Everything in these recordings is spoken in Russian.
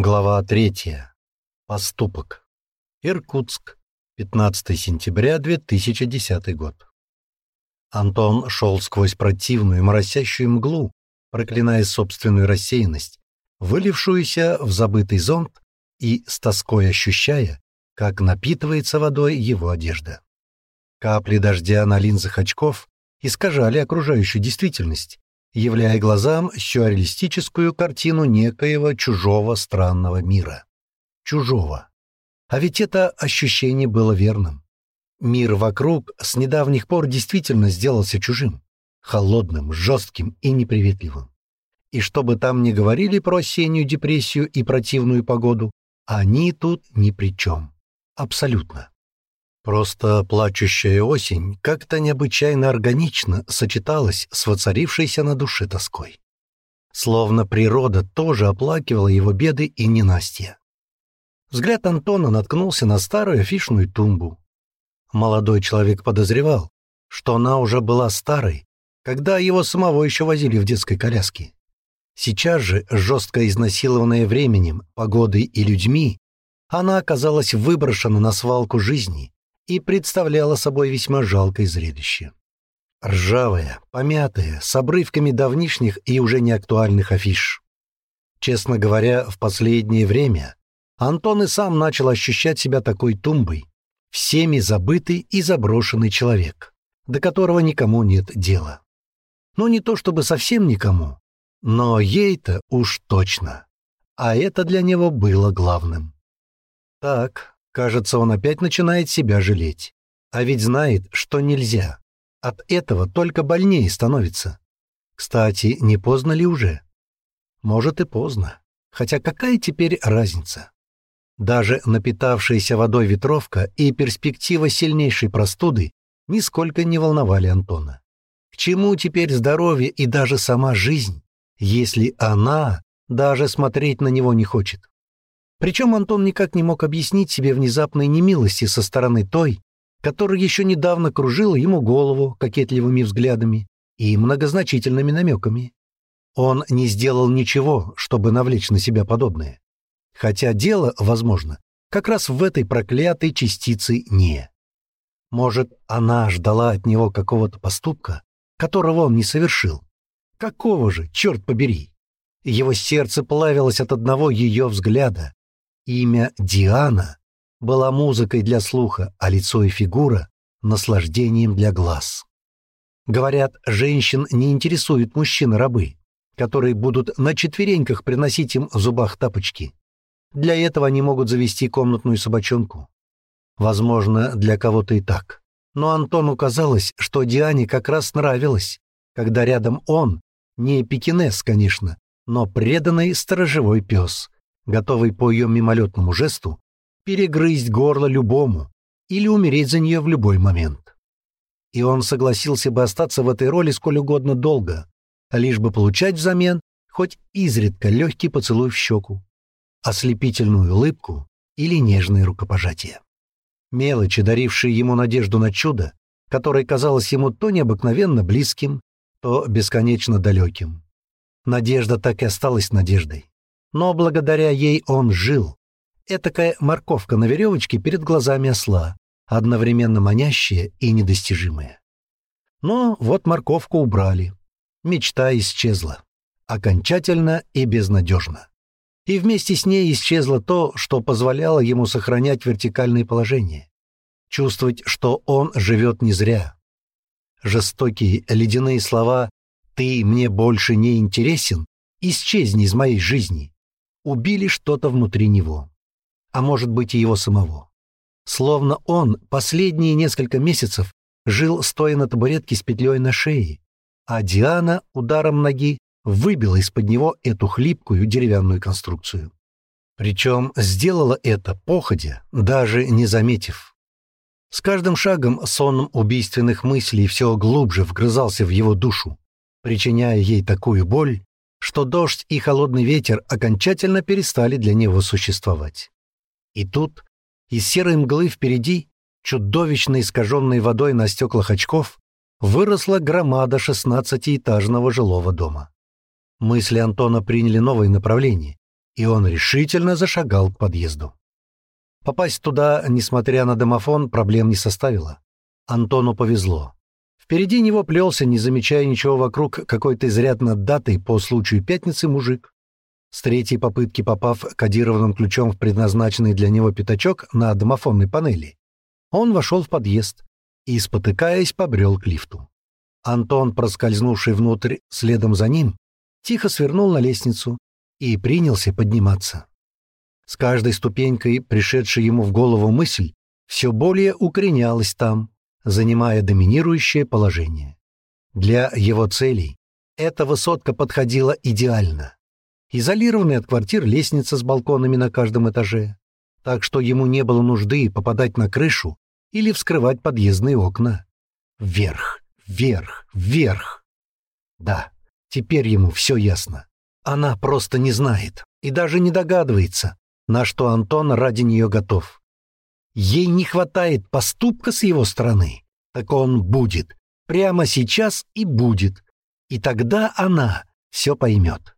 Глава третья. Поступок. Иркутск. 15 сентября 2010 год. Антон шел сквозь противную моросящую мглу, проклиная собственную рассеянность, вылившуюся в забытый зонт и с тоской ощущая, как напитывается водой его одежда. Капли дождя на линзах очков искажали окружающую действительность, являя глазам сюрреалистическую картину некоего чужого странного мира. Чужого. А ведь это ощущение было верным. Мир вокруг с недавних пор действительно сделался чужим, холодным, жестким и неприветливым. И что бы там ни говорили про осеннюю депрессию и противную погоду, они тут ни при чем. Абсолютно. Просто плачущая осень как-то необычайно органично сочеталась с воцарившейся на душе тоской. Словно природа тоже оплакивала его беды и ненастья. Взгляд Антона наткнулся на старую афишную тумбу. Молодой человек подозревал, что она уже была старой, когда его самого еще возили в детской коляске. Сейчас же, жестко изнасилованная временем, погодой и людьми, она оказалась выброшена на свалку жизни, и представляла собой весьма жалкое зрелище. Ржавая, помятая, с обрывками давнишних и уже неактуальных афиш. Честно говоря, в последнее время Антон и сам начал ощущать себя такой тумбой, всеми забытый и заброшенный человек, до которого никому нет дела. Ну, не то чтобы совсем никому, но ей-то уж точно. А это для него было главным. Так, Кажется, он опять начинает себя жалеть. А ведь знает, что нельзя. От этого только больнее становится. Кстати, не поздно ли уже? Может и поздно. Хотя какая теперь разница? Даже напитавшаяся водой ветровка и перспектива сильнейшей простуды нисколько не волновали Антона. К чему теперь здоровье и даже сама жизнь, если она даже смотреть на него не хочет? Причем Антон никак не мог объяснить себе внезапной немилости со стороны той, которая еще недавно кружила ему голову кокетливыми взглядами и многозначительными намеками. Он не сделал ничего, чтобы навлечь на себя подобное. Хотя дело, возможно, как раз в этой проклятой частице «не». Может, она ждала от него какого-то поступка, которого он не совершил. Какого же, черт побери! Его сердце плавилось от одного ее взгляда, Имя Диана была музыкой для слуха, а лицо и фигура — наслаждением для глаз. Говорят, женщин не интересуют мужчины-рабы, которые будут на четвереньках приносить им в зубах тапочки. Для этого они могут завести комнатную собачонку. Возможно, для кого-то и так. Но Антону казалось, что Диане как раз нравилось, когда рядом он, не пекинес, конечно, но преданный сторожевой пес — готовый по ее мимолетному жесту перегрызть горло любому или умереть за нее в любой момент. И он согласился бы остаться в этой роли сколь угодно долго, лишь бы получать взамен хоть изредка легкий поцелуй в щеку, ослепительную улыбку или нежное рукопожатие. Мелочи, дарившие ему надежду на чудо, которое казалось ему то необыкновенно близким, то бесконечно далеким. Надежда так и осталась надеждой но благодаря ей он жил. Этакая морковка на веревочке перед глазами осла, одновременно манящая и недостижимая. Но вот морковку убрали. Мечта исчезла. Окончательно и безнадежно. И вместе с ней исчезло то, что позволяло ему сохранять вертикальное положение. Чувствовать, что он живет не зря. Жестокие ледяные слова «ты мне больше не интересен» исчезни из моей жизни убили что-то внутри него. А может быть и его самого. Словно он последние несколько месяцев жил, стоя на табуретке с петлей на шее, а Диана ударом ноги выбила из-под него эту хлипкую деревянную конструкцию. Причем сделала это походя, даже не заметив. С каждым шагом сон убийственных мыслей все глубже вгрызался в его душу, причиняя ей такую боль, что дождь и холодный ветер окончательно перестали для него существовать. И тут из серой мглы впереди, чудовищно искаженной водой на стеклах очков, выросла громада шестнадцатиэтажного жилого дома. Мысли Антона приняли новое направление, и он решительно зашагал к подъезду. Попасть туда, несмотря на домофон, проблем не составило. Антону повезло. Впереди него плелся, не замечая ничего вокруг, какой-то изрядно датый по случаю пятницы мужик. С третьей попытки попав кодированным ключом в предназначенный для него пятачок на домофонной панели, он вошел в подъезд и, спотыкаясь, побрел к лифту. Антон, проскользнувший внутрь следом за ним, тихо свернул на лестницу и принялся подниматься. С каждой ступенькой, пришедшей ему в голову мысль, все более укоренялась там, занимая доминирующее положение. Для его целей эта высотка подходила идеально. Изолированная от квартир лестница с балконами на каждом этаже, так что ему не было нужды попадать на крышу или вскрывать подъездные окна. Вверх, вверх, вверх. Да, теперь ему все ясно. Она просто не знает и даже не догадывается, на что Антон ради нее готов. Ей не хватает поступка с его стороны, так он будет, прямо сейчас и будет, и тогда она все поймет.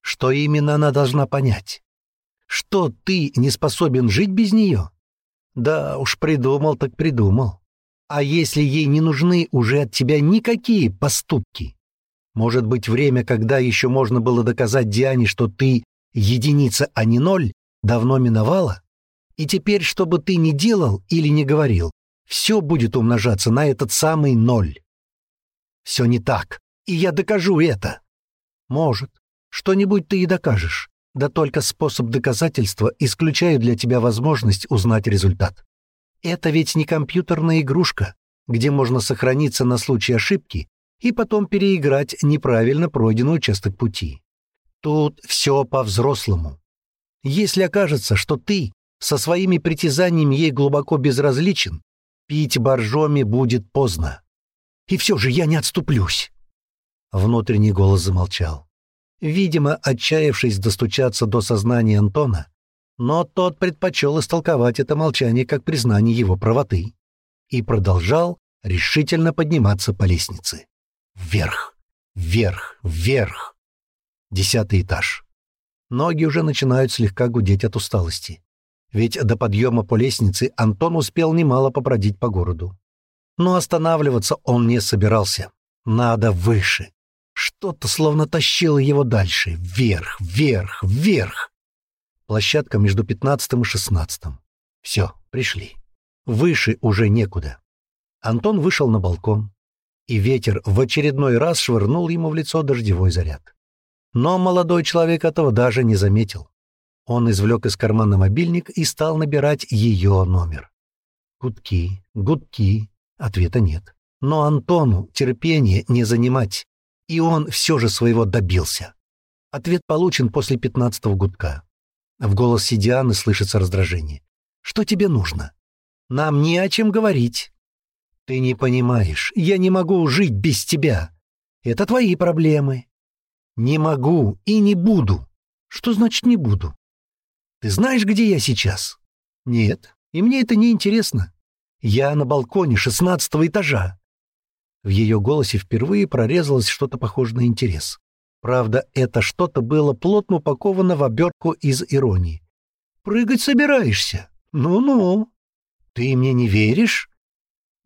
Что именно она должна понять? Что ты не способен жить без нее? Да уж придумал так придумал. А если ей не нужны уже от тебя никакие поступки? Может быть, время, когда еще можно было доказать Диане, что ты единица, а не ноль, давно миновало? И теперь, что бы ты ни делал или не говорил, все будет умножаться на этот самый ноль. Все не так, и я докажу это. Может, что-нибудь ты и докажешь, да только способ доказательства исключает для тебя возможность узнать результат. Это ведь не компьютерная игрушка, где можно сохраниться на случай ошибки и потом переиграть неправильно пройденный участок пути. Тут все по-взрослому. Если окажется, что ты со своими притязаниями ей глубоко безразличен, пить боржоми будет поздно. И все же я не отступлюсь. Внутренний голос замолчал. Видимо, отчаявшись достучаться до сознания Антона, но тот предпочел истолковать это молчание как признание его правоты и продолжал решительно подниматься по лестнице. Вверх, вверх, вверх. Десятый этаж. Ноги уже начинают слегка гудеть от усталости. Ведь до подъема по лестнице Антон успел немало побродить по городу. Но останавливаться он не собирался. Надо выше. Что-то словно тащило его дальше. Вверх, вверх, вверх. Площадка между пятнадцатым и шестнадцатым. Все, пришли. Выше уже некуда. Антон вышел на балкон, и ветер в очередной раз швырнул ему в лицо дождевой заряд. Но молодой человек этого даже не заметил. Он извлек из кармана мобильник и стал набирать ее номер. Гудки, гудки, ответа нет. Но Антону терпение не занимать, и он все же своего добился. Ответ получен после пятнадцатого гудка. В голосе Дианы слышится раздражение. «Что тебе нужно? Нам не о чем говорить». «Ты не понимаешь, я не могу жить без тебя. Это твои проблемы. «Не могу и не буду». «Что значит «не буду»?» «Ты знаешь, где я сейчас?» «Нет, и мне это не интересно. Я на балконе шестнадцатого этажа». В ее голосе впервые прорезалось что-то похожее на интерес. Правда, это что-то было плотно упаковано в обертку из иронии. «Прыгать собираешься? Ну-ну. Ты мне не веришь?»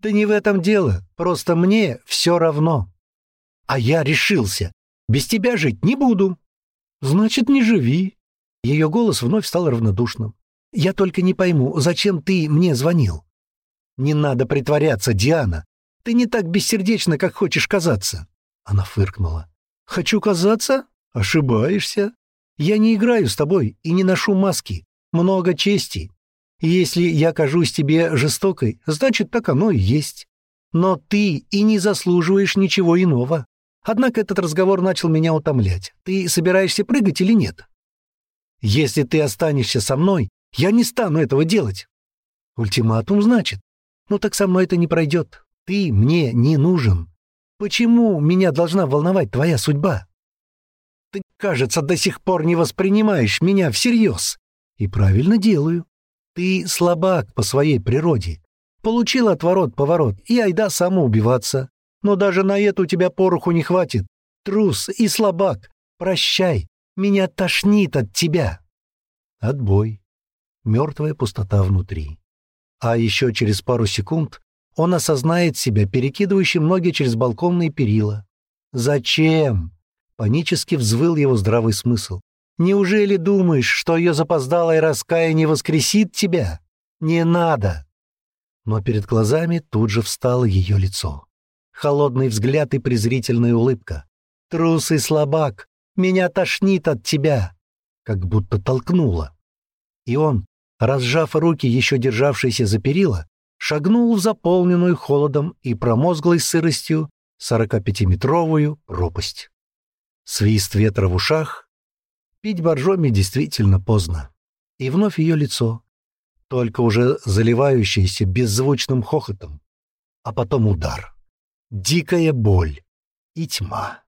«Да не в этом дело, просто мне все равно». «А я решился. Без тебя жить не буду». «Значит, не живи». Ее голос вновь стал равнодушным. «Я только не пойму, зачем ты мне звонил?» «Не надо притворяться, Диана. Ты не так бессердечна, как хочешь казаться». Она фыркнула. «Хочу казаться? Ошибаешься. Я не играю с тобой и не ношу маски. Много чести. Если я кажусь тебе жестокой, значит, так оно и есть. Но ты и не заслуживаешь ничего иного. Однако этот разговор начал меня утомлять. Ты собираешься прыгать или нет? Если ты останешься со мной, я не стану этого делать. Ультиматум, значит? Ну так со мной это не пройдет. Ты мне не нужен. Почему меня должна волновать твоя судьба? Ты, кажется, до сих пор не воспринимаешь меня всерьез. И правильно делаю. Ты слабак по своей природе. Получил отворот-поворот, и айда самоубиваться. Но даже на эту у тебя пороху не хватит. Трус и слабак. Прощай. Меня тошнит от тебя!» Отбой. Мертвая пустота внутри. А еще через пару секунд он осознает себя перекидывающим ноги через балконные перила. «Зачем?» — панически взвыл его здравый смысл. «Неужели думаешь, что ее запоздалое раскаяние воскресит тебя? Не надо!» Но перед глазами тут же встало ее лицо. Холодный взгляд и презрительная улыбка. «Трус и слабак! Меня тошнит от тебя!» Как будто толкнуло. И он, разжав руки, еще державшиеся за перила, шагнул в заполненную холодом и промозглой сыростью 45-метровую пропасть. Свист ветра в ушах. Пить боржоми действительно поздно. И вновь ее лицо, только уже заливающееся беззвучным хохотом. А потом удар. Дикая боль и тьма.